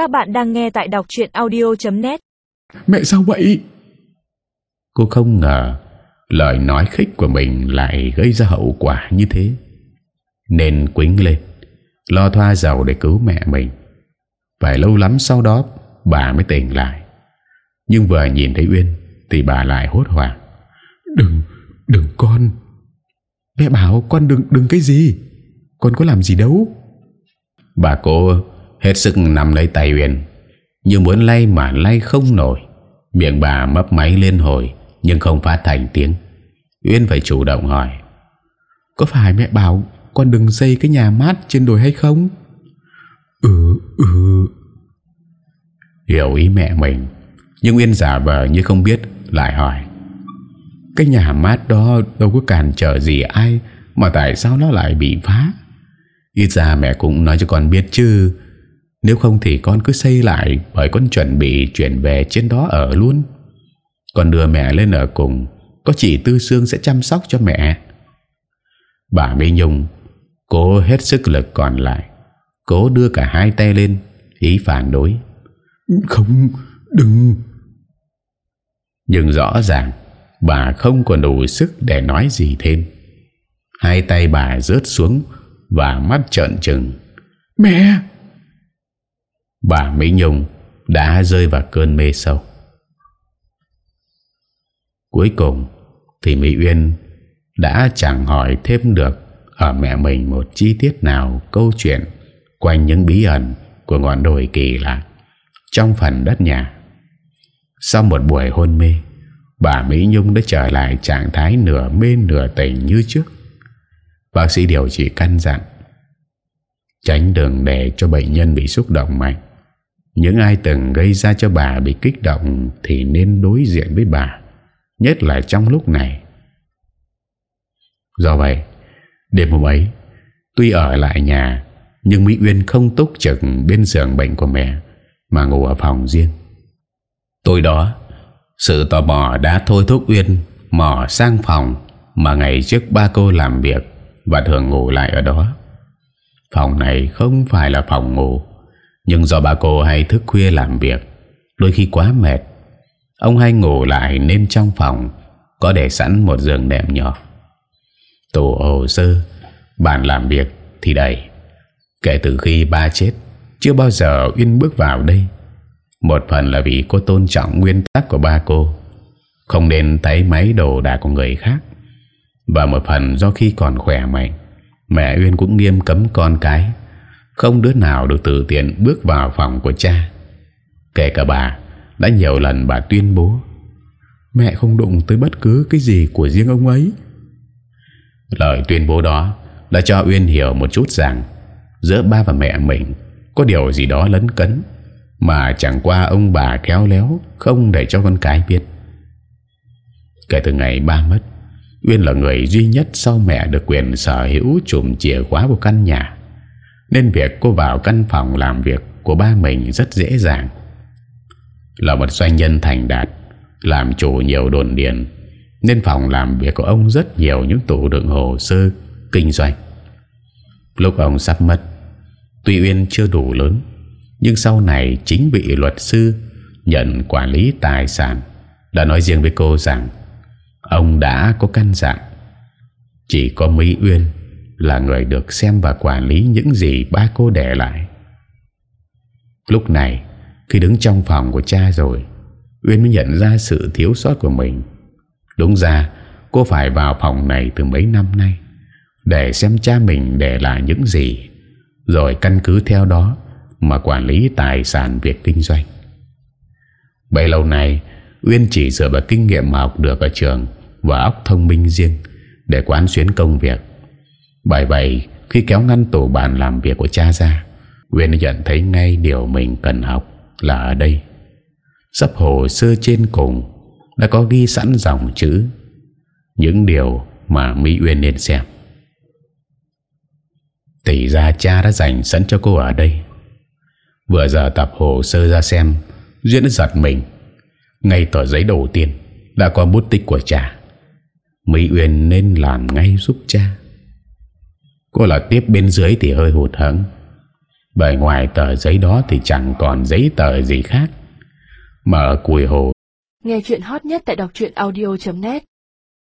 Các bạn đang nghe tại đọc chuyện audio.net Mẹ sao vậy? Cô không ngờ lời nói khích của mình lại gây ra hậu quả như thế. Nên quính lên, lo thoa dầu để cứu mẹ mình. Phải lâu lắm sau đó bà mới tỉnh lại. Nhưng vừa nhìn thấy Uyên thì bà lại hốt hoảng. Đừng, đừng con. Mẹ bảo con đừng, đừng cái gì. Con có làm gì đâu. Bà cô hết sức nằm lấy tay Uyên như muốn lay mà lay không nổi. Miệng bà mấp máy lên hồi nhưng không phát thành tiếng. Uyên phải chủ động hỏi Có phải mẹ bảo con đừng xây cái nhà mát trên đồi hay không? Ừ, ừ. Hiểu ý mẹ mình Nhưng Uyên giả vờ như không biết Lại hỏi Cái nhà mát đó đâu có cản trở gì ai Mà tại sao nó lại bị phá Ít ra mẹ cũng nói cho con biết chứ nếu không thì con cứ xây lại Bởi con chuẩn bị chuyển về trên đó ở luôn. Con đưa mẹ lên ở cùng Có chị Tư Sương sẽ chăm sóc cho mẹ. Bà Mỹ Nhung Cố hết sức lực còn lại Cố đưa cả hai tay lên Ý phản đối. Không, đừng. Nhưng rõ ràng Bà không còn đủ sức để nói gì thêm. Hai tay bà rớt xuống Và mắt trợn trừng. Mẹ Bà Mỹ Nhung Đã rơi vào cơn mê sâu. Cuối cùng Thì Mỹ Uyên Đã chẳng hỏi thêm được Ở mẹ mình một chi tiết nào Câu chuyện Quanh những bí ẩn Của ngọn đồi kỳ lạ Trong phần đất nhà. Sau một buổi hôn mê, Bà Mỹ Nhung đã trở lại trạng thái nửa mê nửa tỉnh như trước. Bác sĩ điều trị căn dặn, Tránh đừng để cho bệnh nhân bị xúc động mạnh. Những ai từng gây ra cho bà bị kích động Thì nên đối diện với bà, Nhất là trong lúc này. Do vậy, Đêm hôm ấy, Tuy ở lại nhà, Nhưng Mỹ Uyên không túc trực bên giường bệnh của mẹ, Mà ngủ ở phòng riêng. Tối đó, Sự tò mò đã thôi thúc Uyên Mò sang phòng Mà ngày trước ba cô làm việc Và thường ngủ lại ở đó. Phòng này không phải là phòng ngủ nhưng do bà cô hay thức khuya làm việc, Đôi khi quá mệt, Ông hay ngủ lại nên trong phòng, Có để sẵn một giường đệm nhỏ. Tủ hồ sơ, Bàn làm việc thì đầy. Kể từ khi ba chết, Chưa bao giờ Uyên bước vào đây. Một phần là vì cô tôn trọng nguyên tắc của ba cô, Không nên thấy máy đồ đạc của người khác. Và một phần do khi còn khỏe mạnh, Mẹ Uyên cũng nghiêm cấm con cái không đứa nào được tự tiện bước vào phòng của cha. Kể cả bà, Đã nhiều lần bà tuyên bố, Mẹ không đụng tới bất cứ cái gì của riêng ông ấy. Lời tuyên bố đó Đã cho Uyên hiểu một chút rằng, Giữa ba và mẹ mình Có điều gì đó lấn cấn Mà chẳng qua ông bà khéo léo Không để cho con cái biết. Kể từ ngày ba mất, Uyên là người duy nhất sau mẹ được quyền sở hữu chùm chìa khóa của căn nhà. Nên việc cô vào căn phòng làm việc của ba mình rất dễ dàng. Là một doanh nhân thành đạt, Làm chủ nhiều đồn điền, Nên phòng làm việc của ông rất nhiều những tủ đựng hồ sơ kinh doanh. Lúc ông sắp mất, Tuy Uyên chưa đủ lớn, Nhưng sau này chính vị luật sư, Nhận quản lý tài sản, Đã nói riêng với cô rằng, Ông đã có căn dặn, Chỉ có Mỹ Uyên là người được xem và quản lý Những gì ba cô để lại. Lúc này, Khi đứng trong phòng của cha rồi, Uyên mới nhận ra sự thiếu sót của mình. Đúng ra, Cô phải vào phòng này từ mấy năm nay, Để xem cha mình để lại những gì, Rồi căn cứ theo đó Mà quản lý tài sản việc kinh doanh. Bấy lâu nay, Uyên chỉ dựa vào kinh nghiệm mà học được ở trường Và óc thông minh riêng Để quán xuyến công việc. Bởi vậy, khi kéo ngăn tủ bàn làm việc của cha ra, Uyên nhận thấy ngay điều mình cần học là ở đây. Sắp hồ sơ trên cùng, Đã có ghi sẵn dòng chữ, Những điều mà Mỹ Uyên nên xem. Tỷ ra cha đã dành sẵn cho cô ở đây. Vừa giờ tập hồ sơ ra xem, Duyên giật mình. Ngay tờ giấy đầu tiên Đã có bút tích của cha. Mỹ Uyên nên làm ngay giúp cha. Cô là tiếp bên dưới thì hơi hụt hẫng. Bởi ngoài tờ giấy đó thì chẳng còn giấy tờ gì khác. Mở cùi hồ. Nghe chuyện hot nhất tại đọc audio.net